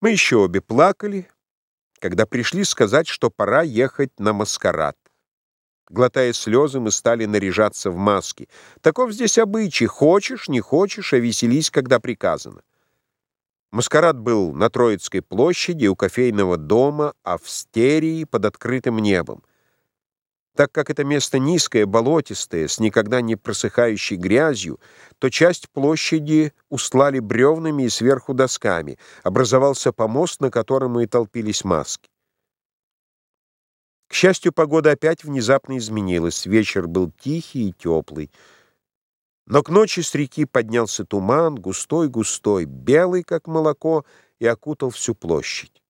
Мы еще обе плакали, когда пришли сказать, что пора ехать на маскарад. Глотая слезы, мы стали наряжаться в маски. Таков здесь обычай. Хочешь, не хочешь, а веселись, когда приказано. Маскарад был на Троицкой площади, у кофейного дома, а в стерии под открытым небом. Так как это место низкое, болотистое, с никогда не просыхающей грязью, то часть площади устлали бревнами и сверху досками. Образовался помост, на котором и толпились маски. К счастью, погода опять внезапно изменилась. Вечер был тихий и теплый. Но к ночи с реки поднялся туман, густой-густой, белый, как молоко, и окутал всю площадь.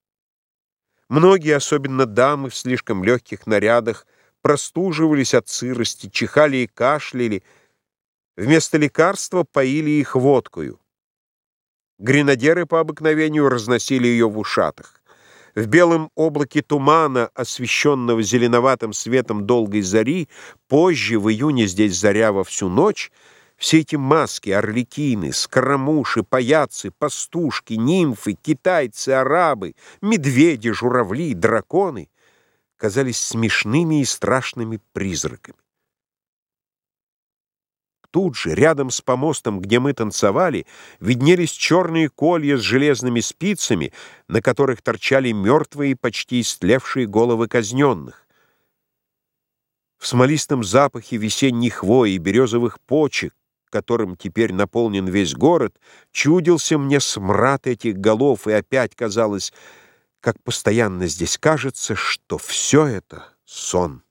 Многие, особенно дамы в слишком легких нарядах, простуживались от сырости, чихали и кашляли. Вместо лекарства поили их водкою. Гренадеры по обыкновению разносили ее в ушатах. В белом облаке тумана, освещенного зеленоватым светом долгой зари, позже, в июне, здесь заря во всю ночь, все эти маски, орликины, скоромуши, паяцы, пастушки, нимфы, китайцы, арабы, медведи, журавли, драконы — казались смешными и страшными призраками. Тут же, рядом с помостом, где мы танцевали, виднелись черные колья с железными спицами, на которых торчали мертвые, почти истлевшие головы казненных. В смолистом запахе весенней хвои и березовых почек, которым теперь наполнен весь город, чудился мне смрад этих голов, и опять казалось, как постоянно здесь кажется, что все это сон.